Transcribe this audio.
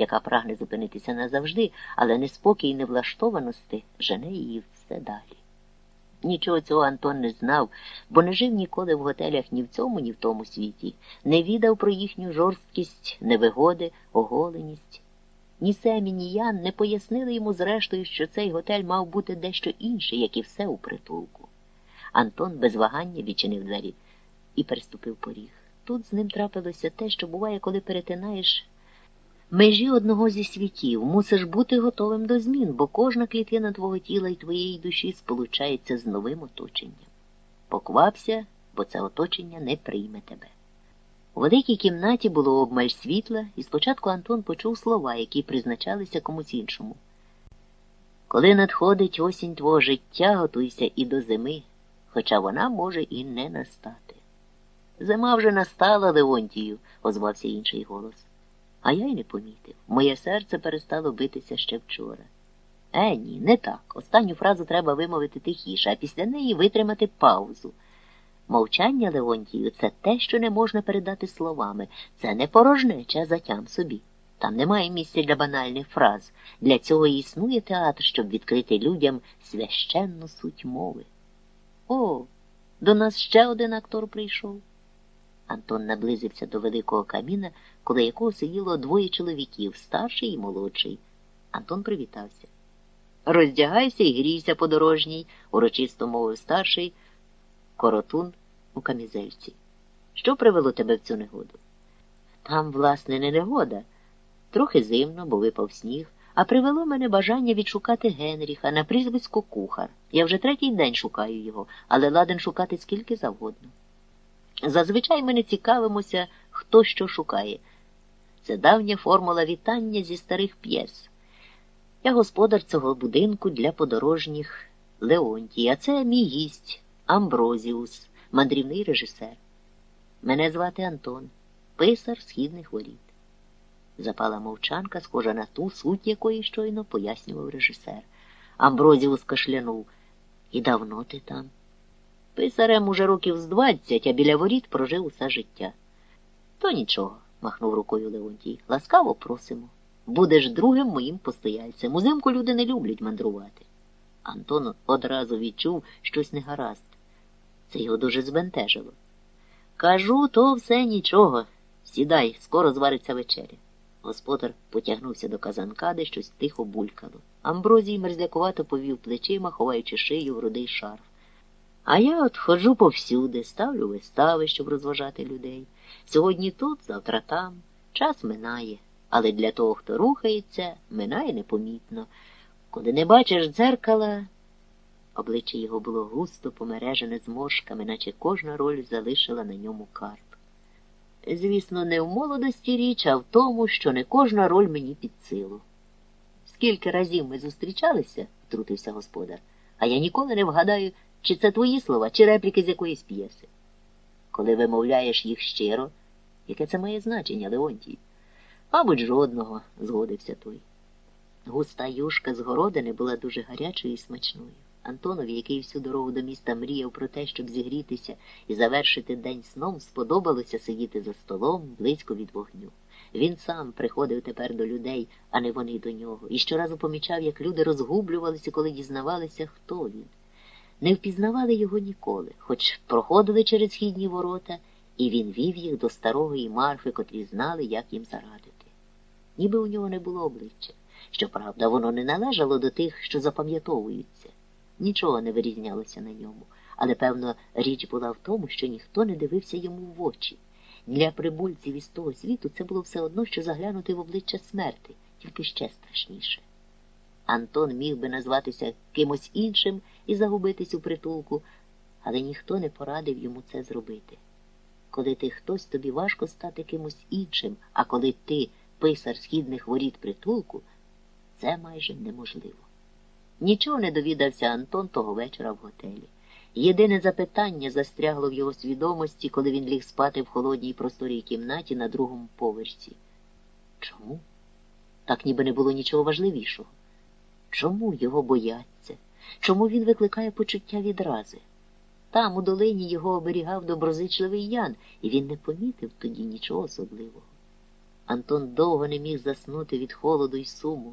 яка прагне зупинитися назавжди, але неспокій невлаштованості жене її все далі. Нічого цього Антон не знав, бо не жив ніколи в готелях ні в цьому, ні в тому світі, не відав про їхню жорсткість, невигоди, оголеність. Ні Семі, ні Ян не пояснили йому зрештою, що цей готель мав бути дещо інше, як і все у притулку. Антон без вагання відчинив двері і переступив поріг. Тут з ним трапилося те, що буває, коли перетинаєш межі одного зі світів, мусиш бути готовим до змін, бо кожна клітина твого тіла і твоєї душі сполучається з новим оточенням. Поквапся, бо це оточення не прийме тебе. У великій кімнаті було обмаль світла, і спочатку Антон почув слова, які призначалися комусь іншому. Коли надходить осінь твого життя, готуйся і до зими, хоча вона може і не настати. Зима вже настала, Леонтію, озвався інший голос. А я й не помітив. Моє серце перестало битися ще вчора. Е, ні, не так. Останню фразу треба вимовити тихіше, а після неї витримати паузу. Мовчання, Леонтію, це те, що не можна передати словами. Це не порожнеча, затям собі. Там немає місця для банальних фраз. Для цього існує театр, щоб відкрити людям священну суть мови. О, до нас ще один актор прийшов. Антон наблизився до великого каміна, коло якого сиділо двоє чоловіків, старший і молодший. Антон привітався. Роздягайся і грійся подорожній, урочисто мовив старший коротун у камізельці. Що привело тебе в цю негоду? Там, власне, не негода. Трохи зимно, бо випав сніг, а привело мене бажання відшукати Генріха на прізвисько кухар. Я вже третій день шукаю його, але ладен шукати скільки завгодно. Зазвичай ми не цікавимося, хто що шукає. Це давня формула вітання зі старих п'єс. Я господар цього будинку для подорожніх Леонтій, а це мій гість Амброзіус, мандрівний режисер. Мене звати Антон, писар східних воріт. Запала мовчанка, схожа на ту, суть якої щойно пояснював режисер. Амброзіус кашлянув. І давно ти там? Писарем уже років з двадцять, а біля воріт прожив усе життя. То нічого, махнув рукою Леонтій. Ласкаво просимо. Будеш другим моїм постояльцем. Узимку люди не люблять мандрувати. Антон одразу відчув щось негаразд. Це його дуже збентежило. Кажу, то все нічого. Сідай, скоро звариться вечеря. Господар потягнувся до казанка, де щось тихо булькало. Амброзій мерзлякувато повів плечима, ховаючи шию в рудий шарф. А я от ходжу повсюди, ставлю вистави, щоб розважати людей. Сьогодні тут, завтра там. Час минає, але для того, хто рухається, минає непомітно. Коли не бачиш дзеркала, обличчя його було густо помережене зморшками, наче кожна роль залишила на ньому карп. Звісно, не в молодості річ, а в тому, що не кожна роль мені під силу. Скільки разів ми зустрічалися, втрутився господар, а я ніколи не вгадаю, чи це твої слова, чи репліки з якоїсь п'єси. Коли вимовляєш їх щиро, яке це має значення, Леонтій? Мабуть, жодного, згодився той. Густа юшка з городини була дуже гарячою і смачною. Антонові, який всю дорогу до міста мріяв про те, щоб зігрітися і завершити день сном, сподобалося сидіти за столом близько від вогню. Він сам приходив тепер до людей, а не вони до нього, і щоразу помічав, як люди розгублювалися, коли дізнавалися, хто він. Не впізнавали його ніколи, хоч проходили через східні ворота, і він вів їх до старої марфи, котрі знали, як їм зарадити. Ніби у нього не було обличчя. Щоправда, воно не належало до тих, що запам'ятовуються. Нічого не вирізнялося на ньому, але, певно, річ була в тому, що ніхто не дивився йому в очі. Для прибульців із того світу це було все одно, що заглянути в обличчя смерти, тільки ще страшніше. Антон міг би назватися кимось іншим і загубитись у притулку, але ніхто не порадив йому це зробити. Коли ти хтось, тобі важко стати кимось іншим, а коли ти писар східних воріт притулку, це майже неможливо. Нічого не довідався Антон того вечора в готелі. Єдине запитання застрягло в його свідомості, коли він ліг спати в холодній просторій кімнаті на другому поверсі. Чому? Так ніби не було нічого важливішого. Чому його бояться? Чому він викликає почуття відрази? Там, у долині, його оберігав доброзичливий Ян, і він не помітив тоді нічого особливого. Антон довго не міг заснути від холоду й суму.